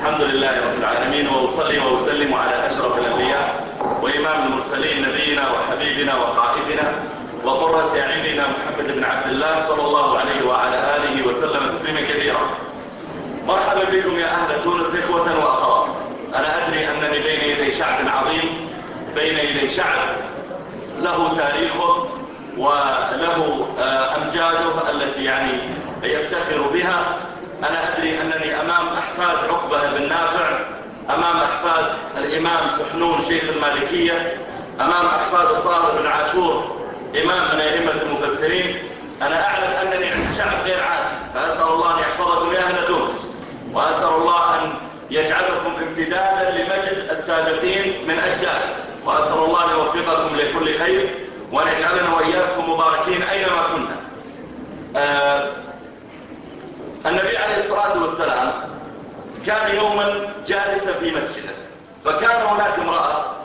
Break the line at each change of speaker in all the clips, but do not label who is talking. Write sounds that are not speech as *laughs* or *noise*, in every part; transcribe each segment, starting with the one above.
الحمد لله رب العالمين وأصلي وأسلم على أشرف الأنبياء وإمام المرسلين نبينا وحبيبنا وقائدنا وقرة أعيننا محمد بن عبد الله صلى الله عليه وعلى آله وسلم تسليما كثيرا. مرحبا بكم يا أهل تونس إخوة وأخوات. أنا أدري أنني بين يدي شعب عظيم بين يدي شعب له تاريخه وله أمجاده التي يعني يفتخر بها. أنا أدري أنني أمام أحفاد عقبة بن نافع أمام أحفاد الإمام سحنون شيخ المالكية أمام أحفاد الطاهر بن عاشور إمام من أئمة المفسرين. أنا أعلم أنني عند شعب غير عادي. فأسأل الله أن يحفظكم يا أهل تونس. وأسأل الله أن يجعلكم امتدادا لمجد السابقين من أجداد. وأسأل الله أن يوفقكم لكل خير وأن يجعلنا وإياكم مباركين أينما كنا. آه النبي كان يوما جالسا في مسجده. فكان هناك امرأة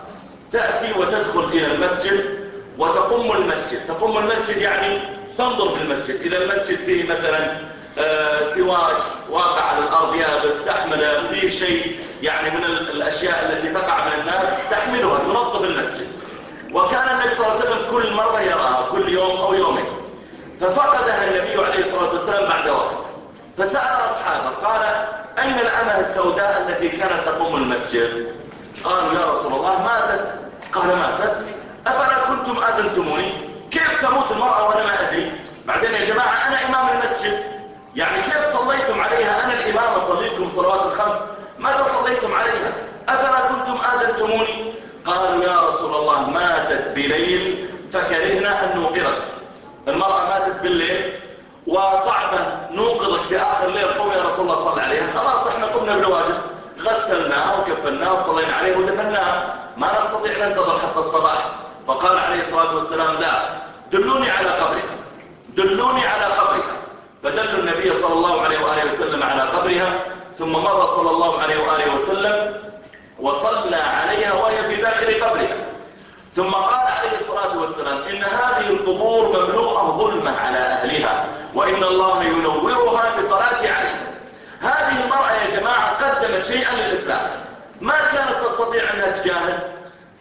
تأتي وتدخل إلى المسجد وتقم المسجد. تقم المسجد يعني تنظر في المسجد. إذا المسجد فيه مثلا آه سواك واقع على الأرض يابس تحمله فيه شيء يعني من الأشياء التي تقع من الناس تحملها تنظف المسجد. وكان النبي صلى الله عليه وسلم كل مرة يراها كل يوم أو يومين. ففقدها النبي عليه الصلاة والسلام بعد وقت فسأل أصحابه قال أين الأمة السوداء التي كانت تقوم المسجد؟ قالوا يا رسول الله ماتت. قال ماتت. أفلا كنتم آذنتموني؟ كيف تموت المرأة وأنا ما أدري؟ بعدين يا جماعة أنا إمام المسجد. يعني كيف صليتم عليها؟ أنا الإمام أصليكم صلوات الخمس. ماذا صليتم عليها؟ أفلا كنتم آذنتموني؟ قالوا يا رسول الله ماتت بليل فكرهنا أن نوقظك. المرأة ماتت بالليل وصعبا نوقظك في آخر الليل. رسول الله صلى عليها خلاص إحنا قمنا بالواجب. غسلناها وكفناها وصلينا عليه ودفناها. ما نستطيع ننتظر حتى الصباح. فقال عليه الصلاة والسلام لا دلوني على قبرها. دلوني على قبرها. فدلوا النبي صلى الله عليه وآله وسلم على قبرها. ثم مر صلى الله عليه وآله وسلم وصلى عليها وهي في داخل قبرها. ثم قال عليه الصلاة والسلام إن هذه القبور مملوءة ظلمة على أهلها وإن الله ينورها بصلاة عليها هذه المرأة يا جماعة قدمت شيئا للإسلام. ما كانت تستطيع أنها تجاهد؟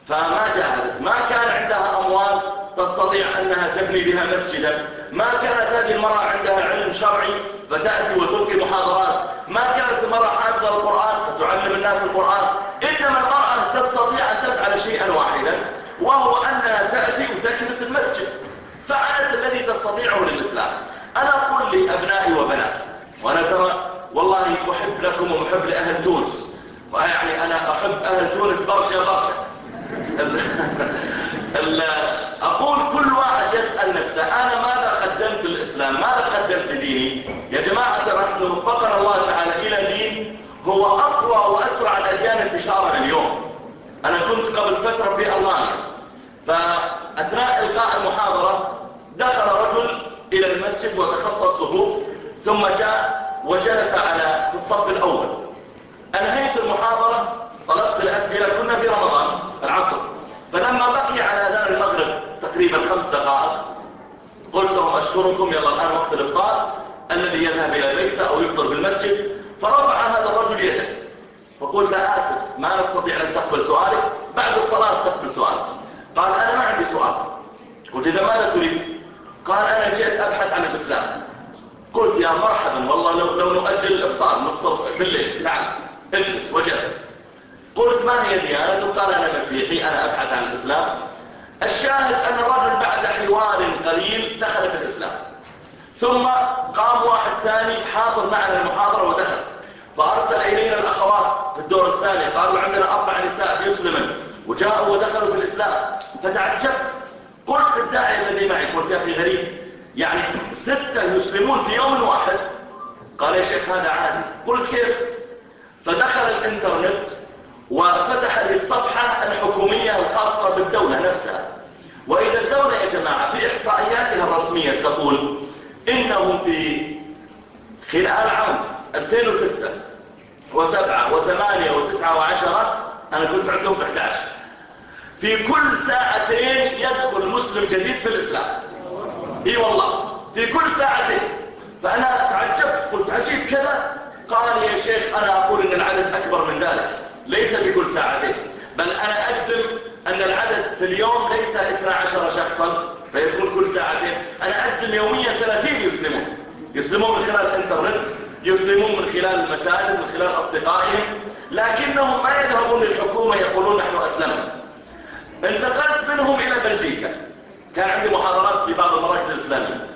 فما جاهدت. ما كان عندها أموال تستطيع أنها تبني بها مسجدا. ما كانت هذه المرأة عندها علم شرعي فتأتي وتلقي محاضرات. ما كانت المرأة حافظة القرآن فتعلم الناس القرآن. إنما المرأة تستطيع أن تفعل شيئا واحدا وهو أنها تأتي وتكنس المسجد. فعلت الذي تستطيعه للإسلام. أنا أقول لأبنائي وبناتي وأنا ترى والله أحب لكم ومحب لأهل تونس. ويعني أنا أحب أهل تونس برشا برشا. *laughs* أقول كل واحد يسأل نفسه أنا ماذا قدمت للإسلام؟ ماذا قدمت لديني؟ يا جماعة نحن وفقنا الله تعالى إلى دين هو أقوى وأسرع الأديان انتشارا اليوم. أنا كنت قبل فترة في ألمانيا. فأثناء إلقاء المحاضرة دخل رجل إلى المسجد وتخطى الصفوف ثم جاء وجلس على في الصف الأول. أنهيت المحاضرة طلبت الأسئلة كنا في رمضان العصر. فلما بقي على أذان المغرب تقريبا خمس دقائق قلت لهم أشكركم يلا الآن وقت الإفطار الذي يذهب إلى بيته أو يفطر بالمسجد. فرفع هذا الرجل يده. فقلت آسف ما نستطيع نستقبل سؤالك. بعد الصلاة استقبل سؤالك. قال أنا ما عندي سؤال. قلت إذا ماذا تريد؟ قال أنا جئت أبحث عن الإسلام. قلت يا مرحبا والله لو, لو نؤجل الإفطار نفطر بالليل تعال اجلس وجلس. قلت ما هي ديانتك قال أنا مسيحي أنا أبحث عن الإسلام. الشاهد أن الرجل بعد حوار قليل دخل في الإسلام. ثم قام واحد ثاني حاضر معنا المحاضرة ودخل. فأرسل إلينا الأخوات في الدور الثاني. قالوا عندنا أربع نساء يسلمن وجاءوا ودخلوا في الإسلام. فتعجبت. قلت في الداعي الذي معي قلت يا أخي غريب. يعني ستة يسلمون في يوم واحد. قال يا شيخ هذا عادي. قلت كيف؟ فدخل الإنترنت وفتح الصفحة الحكومية الخاصة بالدولة نفسها. وإذا الدولة يا جماعة في إحصائياتها الرسمية تقول إنهم في خلال عام 2006 و7 و8 و9 و10 أنا كنت عندهم في 11 في كل ساعتين يدخل مسلم جديد في الإسلام. إي والله في كل ساعتين فأنا تعجبت قلت عجيب كذا. قال يا شيخ أنا أقول إن العدد أكبر من ذلك. ليس في كل ساعتين. بل أنا أجزم أن العدد في اليوم ليس 12 شخصا فيكون كل ساعتين. أنا أجزم يوميا 30 يسلمون. يسلمون من خلال الإنترنت يسلمون من خلال المساجد من خلال أصدقائهم. لكنهم ما يذهبون للحكومة يقولون نحن أسلمنا. انتقلت منهم إلى بلجيكا. كان عندي محاضرات في بعض المراكز الإسلامية.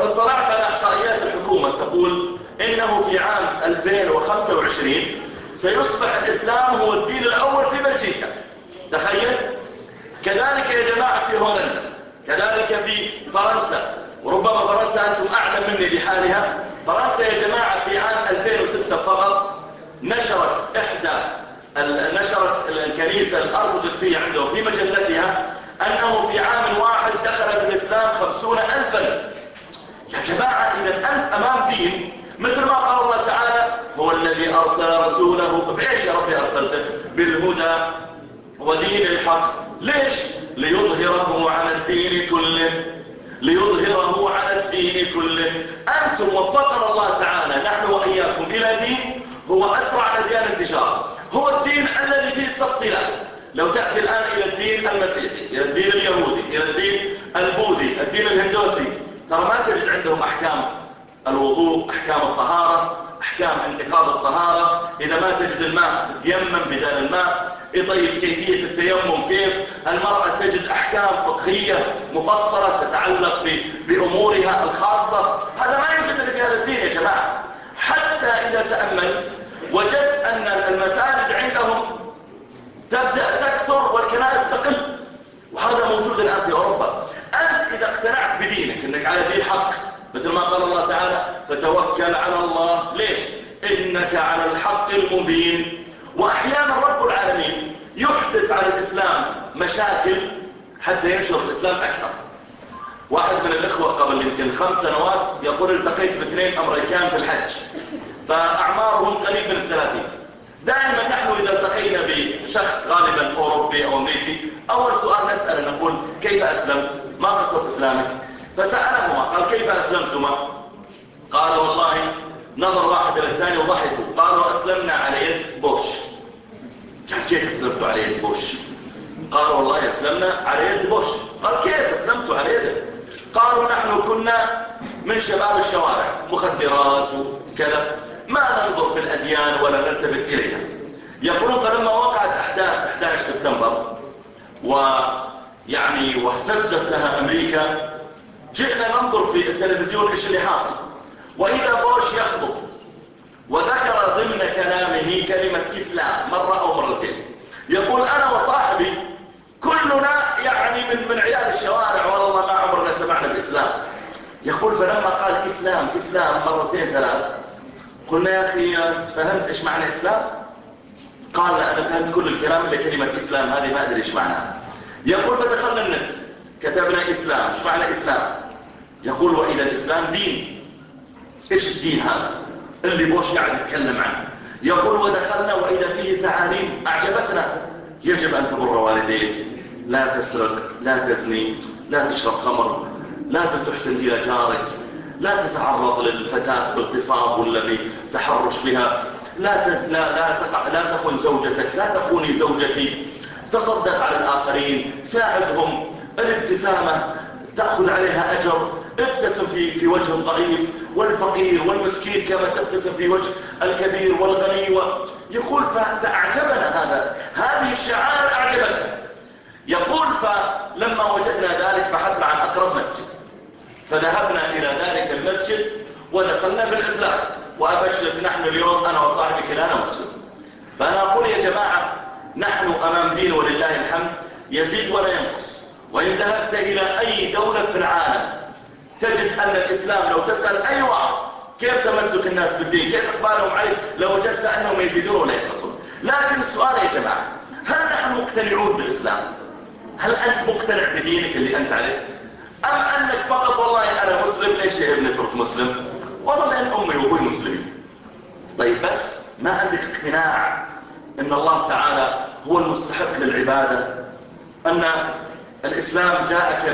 اطلعت على إحصائيات الحكومة تقول إنه في عام 2025 سيصبح الإسلام هو الدين الأول في بلجيكا. تخيل؟ كذلك يا جماعة في هولندا كذلك في فرنسا. وربما فرنسا أنتم أعلم مني بحالها فرنسا يا جماعة في عام 2006 فقط نشرت إحدى نشرت الكنيسة الأرثوذكسية عندهم في مجلتها أنه في عام واحد دخل في الإسلام خمسون ألفا يا جماعة إذا أنت أمام دين مثل ما قال الله تعالى هو الذي أرسل رسوله بإيش يا ربي أرسلته بالهدى ودين الحق. ليش؟ ليظهره على الدين كله. ليظهره على الدين كله. أنتم وفقنا الله تعالى نحن وإياكم إلى دين هو أسرع أديان انتشار هو الدين الذي فيه التفصيلات. لو تأتي الآن إلى الدين المسيحي إلى الدين اليهودي إلى الدين البوذي الدين الهندوسي ترى ما تجد عندهم أحكام الوضوء أحكام الطهارة أحكام انتقاض الطهارة. إذا ما تجد الماء تتيمم بدل الماء. طيب كيفية التيمم كيف؟ المرأة تجد أحكام فقهية مفصلة تتعلق بأمورها الخاصة. هذا ما يوجد في هذا الدين يا جماعة. حتى إذا تأملت وجدت أن المساجد عندهم تبدأ تكثر والكنائس تقل. وهذا موجود الآن في أوروبا. أنت إذا اقتنعت بدينك أنك على دين حق مثل ما قال الله تعالى فتوكل على الله ليش؟ إنك على الحق المبين. وأحيانا رب العالمين يحدث على الإسلام مشاكل حتى ينشر الإسلام أكثر. واحد من الإخوة قبل يمكن خمس سنوات يقول التقيت باثنين أمريكان في الحج فأعمارهم قريب من الثلاثين دائما نحن إذا التقينا بشخص غالبا أوروبي أو أمريكي أول سؤال نسأل نقول كيف أسلمت؟ ما قصة إسلامك؟ فسألهما قال كيف أسلمتما؟ قال والله نظر واحد إلى الثاني وضحكوا. قالوا أسلمنا على يد بوش. قال كيف أسلمتوا على يد بوش؟ قال والله أسلمنا على يد بوش. قال كيف أسلمتوا على يده؟ قالوا نحن كنا من شباب الشوارع مخدرات وكذا. ما ننظر في الأديان ولا نلتفت إليها. يقولون فلما وقعت أحداث 11 سبتمبر ويعني واهتزت لها أمريكا جئنا ننظر في التلفزيون إيش اللي حاصل. وإذا بوش يخطب وذكر ضمن كلامه كلمة إسلام مرة أو مرتين يقول أنا وصاحبي كلنا يعني من من عيال الشوارع والله ما عمرنا سمعنا الإسلام يقول فلما قال إسلام إسلام مرتين ثلاث قلنا يا أخي أنت فهمت إيش معنى إسلام؟ قال لا أنا فهمت كل الكلام إلا كلمة إسلام هذه ما أدري إيش معناها. يقول فدخلنا النت كتبنا إسلام إيش معنى إسلام؟ يقول وإذا الإسلام دين. إيش الدين هذا؟ اللي بوش قاعد يتكلم عنه. يقول ودخلنا وإذا فيه تعاليم. أعجبتنا. يجب أن تبر والديك. لا تسرق لا تزني لا تشرب خمر لازم تحسن إلى جارك لا تتعرض للفتاة باغتصاب ولا بتحرش بها. لا تز... لا لا, تقع... لا تخون زوجتك لا تخوني زوجك. تصدق على الآخرين ساعدهم. الابتسامة تأخذ عليها أجر. ابتسم في في وجه الضعيف والفقير والمسكين كما تبتسم في وجه الكبير والغني. يقول فأعجبنا هذا. هذه الشعائر أعجبتنا يقول فلما وجدنا ذلك بحثنا عن أقرب مسجد. فذهبنا إلى ذلك المسجد ودخلنا في الإسلام. وأبشر نحن اليوم أنا وصاحبي كلانا مسلم فأنا أقول يا جماعة نحن أمام دين ولله الحمد يزيد ولا ينقص. وإن ذهبت إلى أي دولة في العالم تجد أن الإسلام لو تسأل أي واحد كيف تمسك الناس بالدين كيف إقبالهم عليه لو وجدت أنهم يزيدون ولا ينقصون. لكن السؤال يا جماعة هل نحن مقتنعون بالإسلام؟ هل أنت مقتنع بدينك اللي أنت عليه؟ أم أنك فقط والله أنا مسلم ليش يا ابني صرت مسلم؟ والله لأن أمي وأبوي مسلمين. طيب بس ما عندك اقتناع أن الله تعالى هو المستحق للعبادة؟ أن الإسلام جاءك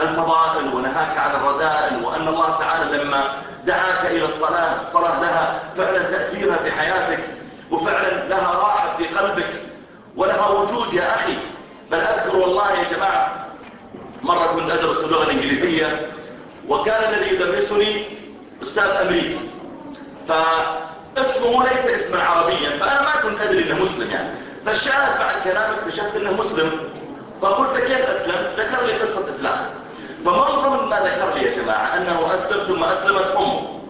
الفضائل ونهاك عن الرذائل وأن الله تعالى لما دعاك إلى الصلاة الصلاة لها فعلا تأثيرها في حياتك وفعلا لها راحة في قلبك ولها وجود يا أخي. بل أذكر والله يا جماعة مرة كنت أدرس اللغة الإنجليزية وكان الذي يدرسني أستاذ أمريكي. فاسمه ليس اسما عربيا فأنا ما كنت أدري أنه مسلم يعني. فالشاهد بعد كلامك اكتشفت أنه مسلم فقلت كيف أسلمت ذكر لي قصة إسلام. فمن ضمن ما ذكر لي يا جماعة أنه أسلم ثم أسلمت أمه.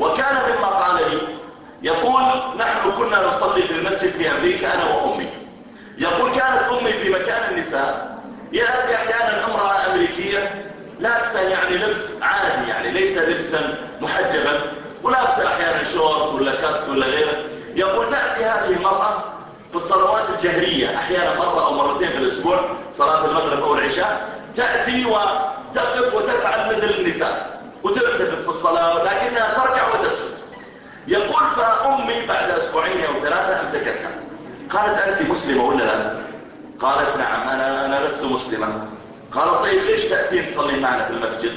وكان مما قال لي يقول نحن كنا نصلي في المسجد في أمريكا أنا وأمي. يقول كانت أمي في مكان النساء. يأتي أحيانا امرأة أمريكية لابسة يعني لبس عادي يعني ليس لبسا محجبا ولابسة أحيانا شورت ولا كت ولا غيره. يقول تأتي هذه المرأة في الصلوات الجهرية أحيانا مرة أو مرتين في الأسبوع صلاة المغرب أو العشاء. تأتي وتقف وتفعل مثل النساء وتلتفت في الصلاة لكنها تركع وتسجد. يقول فأمي بعد أسبوعين أو ثلاثة أمسكتها. قالت أنت مسلمة ولا لا؟ قالت نعم أنا, أنا لست مسلمة. قالت طيب ليش تأتين تصلي معنا في المسجد؟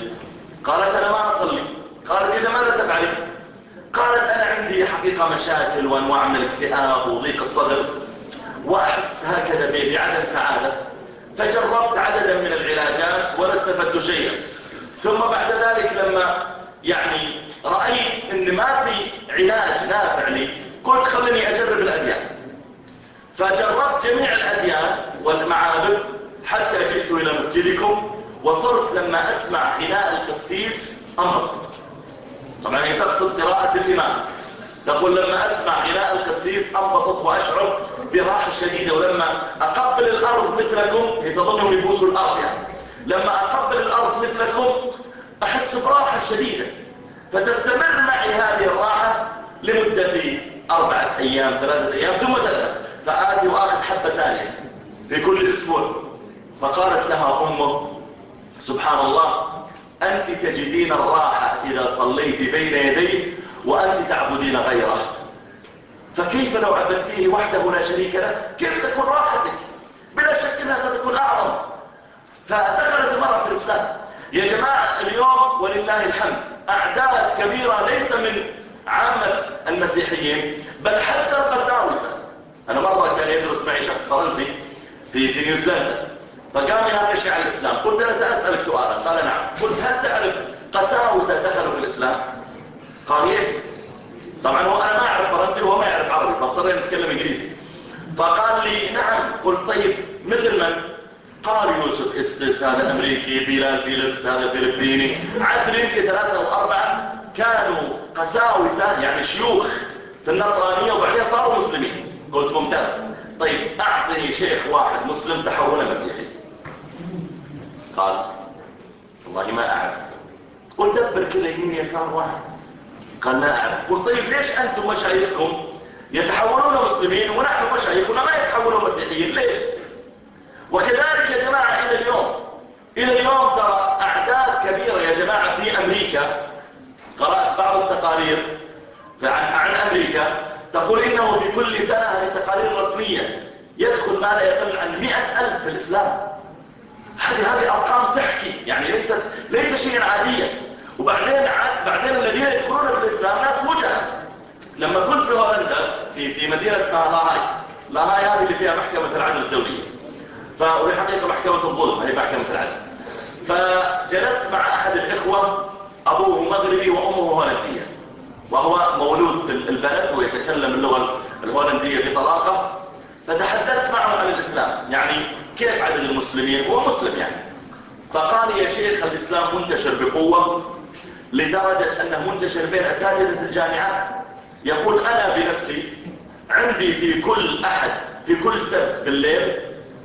قالت أنا ما أصلي. قالت إذا ماذا تفعلي قالت أنا عندي حقيقة مشاكل وأنواع من الاكتئاب وضيق الصدر وأحس هكذا بعدم سعادة. فجربت عددا من العلاجات ولا استفدت شيئا. ثم بعد ذلك لما يعني رأيت إن ما في علاج نافع لي قلت خليني أجرب الأديان. فجربت جميع الأديان والمعابد حتى جئت إلى مسجدكم وصرت لما أسمع غناء القسيس انبسط طبعا هي تقصد قراءة الإمام. تقول لما أسمع غناء القسيس انبسط وأشعر براحة شديدة ولما أقبل الأرض مثلكم هي تظنهم يبوسوا الأرض يعني. لما أقبل الأرض مثلكم أحس براحة شديدة. فتستمر معي هذه الراحة لمدة أربعة أيام ثلاثة أيام ثم تذهب. فآتي وآخذ حبة ثانية في كل أسبوع. فقالت لها أمه سبحان الله أنت تجدين الراحة إذا صليت بين يديه وأنت تعبدين غيره. فكيف لو عبدتيه وحده لا شريك له؟ كيف تكون راحتك؟ بلا شك أنها ستكون أعظم. فدخلت المرأة في الإسلام. يا جماعة اليوم ولله الحمد أعداد كبيرة ليس من عامة المسيحيين بل حتى القساوسة. أنا مرة كان يدرس معي شخص فرنسي في, في نيوزيلندا فقام يناقشني عن الإسلام. قلت أنا سأسألك سؤالا؟ قال نعم. قلت هل تعرف قساوسة دخلوا في الإسلام؟ قال yes. طبعا هو أنا ما أعرف فرنسي وهو ما يعرف عربي فاضطرينا نتكلم إنجليزي. فقال لي نعم. قلت طيب مثل من قال يوسف استس هذا أمريكي؟ بلال فيليبس هذا فلبيني. عدل يمكن ثلاثة وأربعة كانوا قساوسة يعني شيوخ في النصرانية وبعدين صاروا مسلمين. قلت ممتاز. طيب أعطني شيخ واحد مسلم تحول مسيحي. قال والله ما أعرف. قلت دبر كذا يمين يسار واحد. قال لا أعرف قلت طيب ليش أنتم مشايخكم يتحولون مسلمين ونحن مشايخنا ما يتحولون مسيحيين؟ ليش؟ وكذلك يا جماعة إلى اليوم. إلى اليوم ترى أعداد كبيرة يا جماعة في أمريكا. قرأت بعض التقارير عن, عن أمريكا. تقول إنه في كل سنة هذه تقارير رسمية يدخل ما لا يقل عن مئة ألف في الإسلام. هذه هذه أرقام تحكي. يعني ليست ليس شيئا عاديا. وبعدين بعدين الذين يدخلون في الإسلام ناس وجهة لما كنت في هولندا في في مدينة اسمها لاهاي. لاهاي هذه اللي فيها محكمة العدل الدولية. فهي حقيقة محكمة الظلم هي محكمة العدل. فجلست مع أحد الإخوة أبوه مغربي وأمه هولندية. وهو مولود في البلد ويتكلم اللغة الهولندية بطلاقة. فتحدثت معه عن الإسلام. يعني كيف عدد المسلمين؟ هو مسلم يعني. فقال يا شيخ الإسلام منتشر بقوة. لدرجة أنه منتشر بين أساتذة الجامعات يقول أنا بنفسي عندي في كل أحد في كل سبت بالليل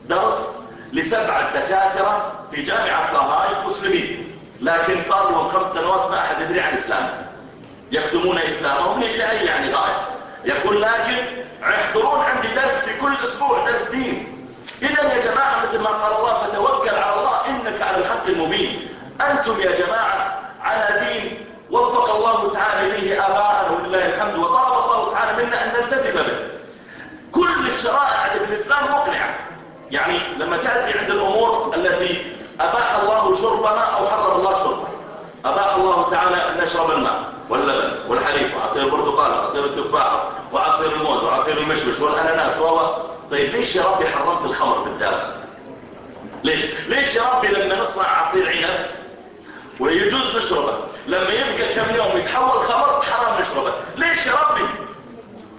درس لسبعة دكاترة في جامعة لاهاي مسلمين لكن صار لهم خمس سنوات ما أحد يدري عن الإسلام. يكتمون إسلامهم لأي يعني غاية. يقول لكن يحضرون عندي درس في كل أسبوع درس دين. إذا يا جماعة مثل ما قال الله فتوكل على الله إنك على الحق المبين. أنتم يا جماعة على دين وفق الله تعالى إليه آباءنا ولله الحمد وطلب الله تعالى منا أن نلتزم به. كل الشرائع اللي في الإسلام مقنعة. يعني لما تأتي عند الأمور التي أباح الله شربها أو حرم الله شربها. أباح الله تعالى أن نشرب الماء واللبن والحليب وعصير البرتقال وعصير التفاح وعصير الموز وعصير المشمش والأناناس. و طيب ليش يا ربي حرمت الخمر بالذات؟ ليش؟ ليش يا ربي لما نصنع عصير عنب ويجوز نشربه لما يبقى كم يوم يتحول خمر حرام نشربه ليش يا ربي؟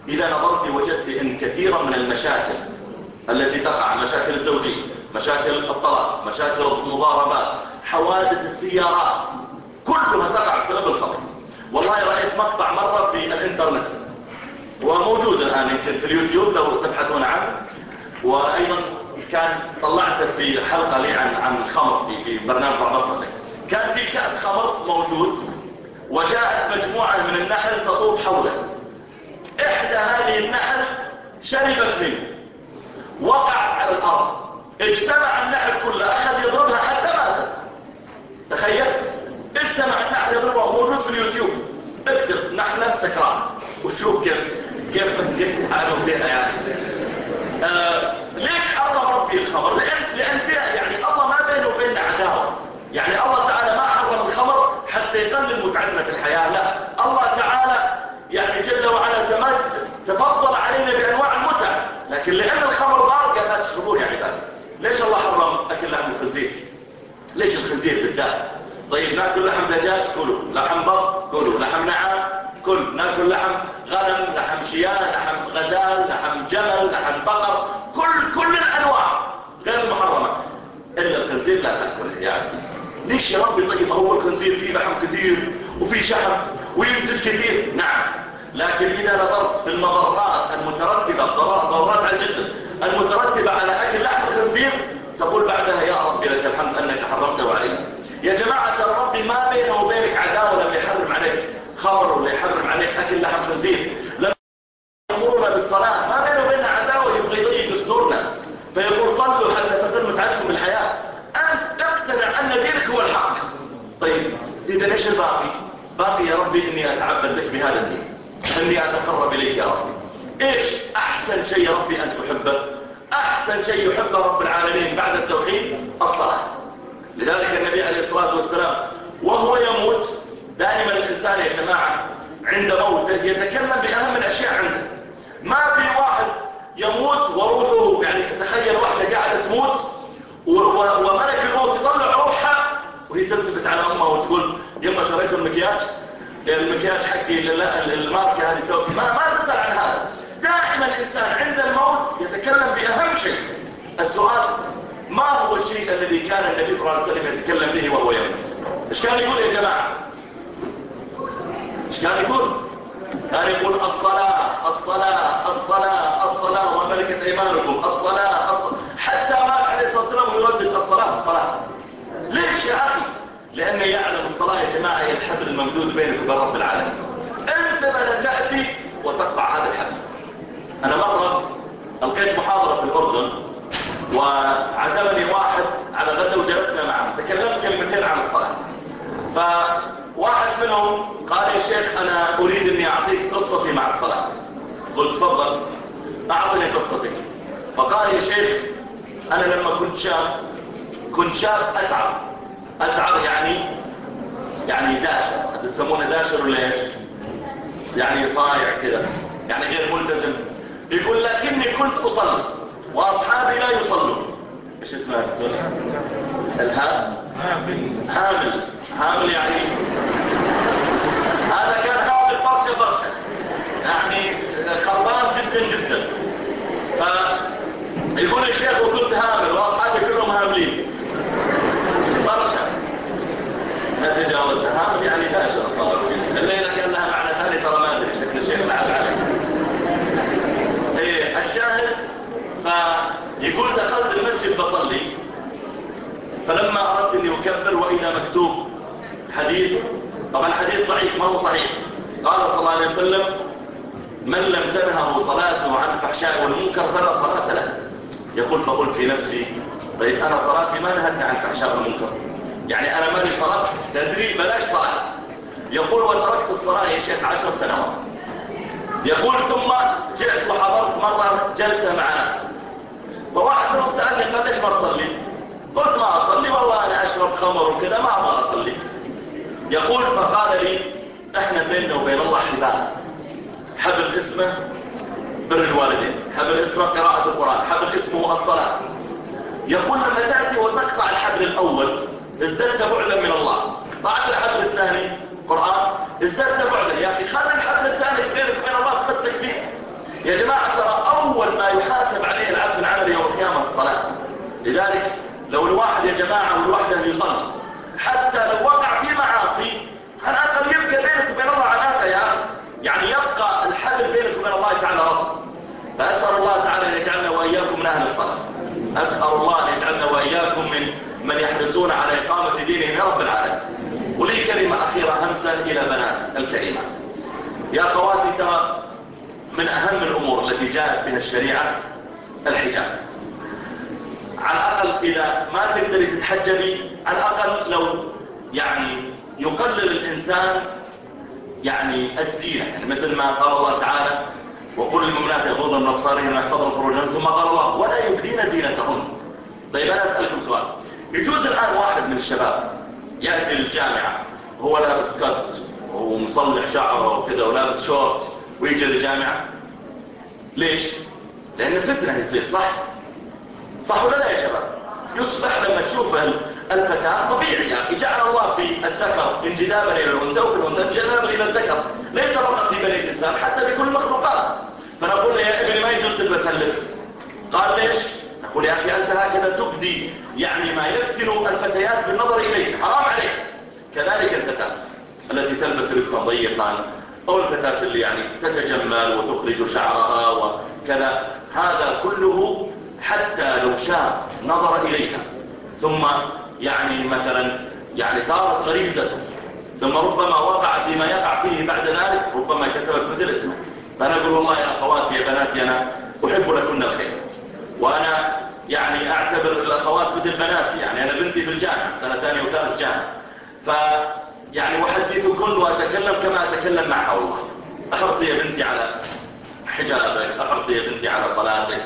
إذا نظرت وجدت أن كثيرا من المشاكل التي تقع مشاكل الزوجية مشاكل الطلاق مشاكل المضاربات حوادث السيارات كلها تقع بسبب الخمر والله رأيت مقطع مرة في الإنترنت وموجود الآن يمكن في اليوتيوب لو تبحثون عنه. وأيضا كان طلعت في حلقة لي عن عن الخمر في برنامج مصر. كان في كأس خمر موجود وجاءت مجموعة من النحل تطوف حوله. إحدى هذه النحل شربت منه. وقعت على الأرض. اجتمع النحل كله. أخذ يضربها حتى ماتت. تخيل. اجتمع النحل يضربها. موجود في اليوتيوب. اكتب نحلة سكران. وشوف كيف كيف كيف حالوا فيها يعني. آه ليش حرم ربي الخمر لأن, لأن فيها يعني الله ما بينه وبيننا عداوة. يعني الله تعالى ما حرم الخمر حتى يقلل متعتنا في الحياة. لا الله تعالى يعني جل وعلا تمد تفضل علينا بأنواع المتع. لكن لأن الخمر ضار قال لا تشربوه يا عباد. ليش الله حرم أكل لحم الخنزير؟ ليش الخنزير بالذات؟ طيب نأكل لحم دجاج؟ كله لحم بط؟ كله لحم نعام؟ كل نأكل لحم غنم لحم شياه لحم غزال لحم جمل لحم بقر. كل كل الأنواع غير المحرمة. إلا الخنزير لا تأكله يعني ليش يا ربي؟ طيب هو الخنزير فيه لحم كثير. وفيه شحم وينتج كثير. نعم. لكن إذا نظرت في المضرات المترتبة ضررات على الجسم المترتبة على أكل لحم الخنزير تقول بعدها يا ربي لك الحمد أنك حرمته علي. يا جماعة ربي ما بينه وبينك عداوة لما يحرم عليك خمر ولا يحرم عليك أكل لحم خنزير لما يأمرنا بالصلاة ما بينه وبيننا عداوة يبغى يضيق دستورنا فيقول صلوا حتى تقل متعتكم بالحياة أنت اقتنع أن دينك هو الحق طيب إذا ليش الباقي باقي يا ربي إني أتعبد لك بهذا الدين إني أتقرب إليك يا ربي إيش أحسن شيء يا ربي أن تحبه أحسن شيء يحبه رب العالمين بعد التوحيد الصلاة لذلك النبي عليه الصلاة والسلام وهو يموت دائما الإنسان يا جماعة عند موته يتكلم بأهم الأشياء عنده ما في واحد يموت وروحه يعني تخيل واحدة قاعدة تموت وملك الموت يطلع روحها وهي تلتفت على أمها وتقول يما شريت المكياج المكياج حقي الماركة هذه سوى ما, ما تسأل عن هذا. دائما الإنسان عند الموت يتكلم بأهم شيء. السؤال ما هو الشيء الذي كان النبي صلى الله عليه وسلم يتكلم به وهو يموت إيش كان يقول يا جماعة؟ إيش كان يقول؟ كان يقول الصلاة الصلاة الصلاة الصلاة. وما ملكت أيمانكم؟ الصلاة الصلاة. حتى مات عليه الصلاة والسلام ويردد الصلاة الصلاة. ليش يا أخي؟ لأنه يعلم الصلاة يا جماعة هي الحبل الممدود بينك وبين رب العالمين. أنت بدأ تأتي وتقطع هذا الحبل. أنا مرة ألقيت محاضرة في الأردن وعزمني واحد على غدا وجلسنا معه. تكلمت كلمتين عن الصلاة. فواحد منهم قال يا شيخ أنا أريد أني أعطيك قصتي مع الصلاة. قلت تفضل أعطني قصتك. فقال يا شيخ أنا لما كنت شاب كنت شاب أسعر أسعر يعني يعني داشر. تسمونه داشر ولا إيش؟ يعني صايع كذا يعني غير ملتزم. يقول لكني كنت أصلي وأصحابي لا يصلون. إيش اسمها الهام. هامل. هامل يعني هذا كان هامل برشا برشا. يعني خربان جدا جدا. فيقول الشيخ وكنت هامل وأصحابي كلهم هاملين برشا نتجاوزها هامل يعني الا اذا كان لها معنى ثاني ترى ما ادري شكل الشيخ لعب عليه إيه الشاهد فيقول دخلت المسجد بصلي فلما أردت أني أكبر وإذا مكتوب حديث طبعا الحديث ضعيف ما هو صحيح. قال صلى الله عليه وسلم من لم تنهه صلاته عن الفحشاء والمنكر فلا صلاة له. يقول فقلت في نفسي طيب أنا صلاتي ما نهتني عن الفحشاء والمنكر. يعني أنا مالي صلاة تدري بلاش صلاة. يقول وتركت الصلاة يا شيخ عشر سنوات. يقول ثم جئت وحضرت مرة جلسة مع ناس. فواحد منهم سألني قال ليش ما تصلي؟ قلت ما أصلي والله أنا أشرب خمر وكذا ما أبغى أصلي. يقول فقال لي إحنا بيننا وبين الله حبال. حبل اسمه بر الوالدين حبل اسمه قراءة القرآن حبل اسمه الصلاة. يقول لما تأتي وتقطع الحبل الأول ازددت بعدا من الله. قطعت الحبل الثاني قرآن. ازددت بعدا. يا أخي خلي الحبل الثاني بينك وبين الله تمسك فيه. يا جماعة ترى أول ما يحاسب عليه العبد العمل يوم القيامة الصلاة. لذلك لو الواحد يا جماعة والوحدة يصلي حتى لو وقع في معاصي على الأقل يبقى بينك وبين الله علاقة يا أخي. يعني يبقى الحبل بينك وبين الله تعالى رب. فأسأل الله تعالى أن يجعلنا وإياكم من أهل الصلاة. أسأل الله أن يجعلنا وإياكم من من يحرصون على إقامة دينهم يا رب العالمين. ولي كلمة أخيرة همسة إلى بنات الكريمات. يا أخواتي ترى من أهم الأمور التي جاءت بها الشريعة الحجاب. على الأقل إذا ما تقدري تتحجبي على الأقل لو يعني يقلل الإنسان يعني الزينة. يعني مثل ما قال الله تعالى وقل للمؤمنات يغضن من أبصارهن ويحفظن فروجهن ثم قال الله ولا يبدين زينتهن. طيب أنا أسألكم سؤال. يجوز الآن واحد من الشباب يأتي للجامعة وهو لابس كت ومصلح شعره وكذا ولابس شورت ويجي للجامعة ليش؟ لأن فتنة يصير صح؟ صح ولا لا يا شباب؟ يصبح لما تشوف الفتاة طبيعي يا أخي جعل الله في الذكر انجذابا إلى الأنثى وفي الأنثى انجذابا إلى الذكر ليس فقط في بني الإنسان حتى في كل المخلوقات فنقول له يا ابني ما يجوز تلبس هاللبس قال ليش؟ نقول يا أخي أنت هكذا تبدي يعني ما يفتن الفتيات بالنظر إليك. حرام عليك. كذلك الفتاة التي تلبس لبسا ضيقا أو الفتاة اللي يعني تتجمل وتخرج شعرها وكذا. هذا كله حتى لو شاب نظر إليها ثم يعني مثلا يعني ثارت غريزته ثم ربما وقع فيما يقع فيه بعد ذلك ربما كسبت مثل اسمه فأنا أقول والله يا أخواتي يا بناتي أنا أحب لكن الخير. وأنا يعني أعتبر الأخوات مثل بناتي يعني. أنا بنتي في الجامعة سنة ثانية وثالث جامعة. ف يعني أحدثكن وأتكلم كما أتكلم معها والله أحرصي يا بنتي على حجابك أحرصي يا بنتي على صلاتك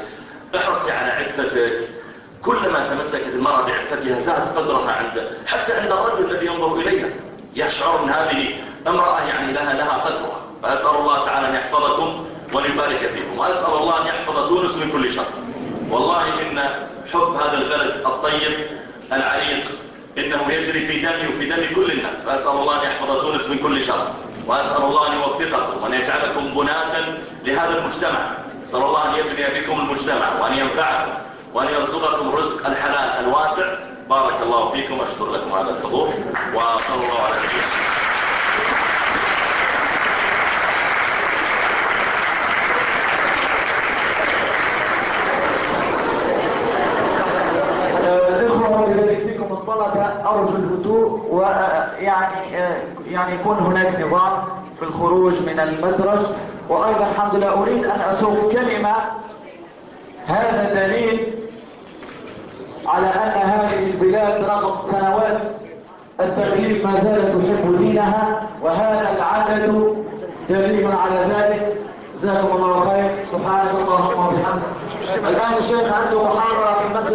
احرصي على عفتك. كلما تمسكت المرأة بعفتها زاد قدرها عند حتى عند الرجل الذي ينظر إليها. يشعر أن هذه امرأة يعني لها لها قدرها فأسأل الله تعالى أن يحفظكم ويبارك فيكم. وأسأل الله أن يحفظ تونس من كل شر. والله إن حب هذا البلد الطيب العريق إنه يجري في دمي وفي دم كل الناس. فأسأل الله أن يحفظ تونس من كل شر. وأسأل الله أن يوفقكم وأن يجعلكم بناتا لهذا المجتمع. أسأل الله أن يبني بكم المجتمع وأن ينفعكم وأن يرزقكم الرزق الحلال الواسع. بارك الله فيكم أشكر لكم هذا الحضور. وصلى الله على نبينا
أرجو الهدوء ويعني يعني يكون هناك نظام في الخروج من المدرج. وأيضا الحمد لله أريد أن أسوق كلمة. هذا دليل على أن هذه البلاد رغم سنوات التغيير ما زالت تحب دينها وهذا العدد دليل على ذلك. جزاكم الله خير. سبحانك اللهم وبحمدك. الآن الشيخ عنده محاضرة في المسجد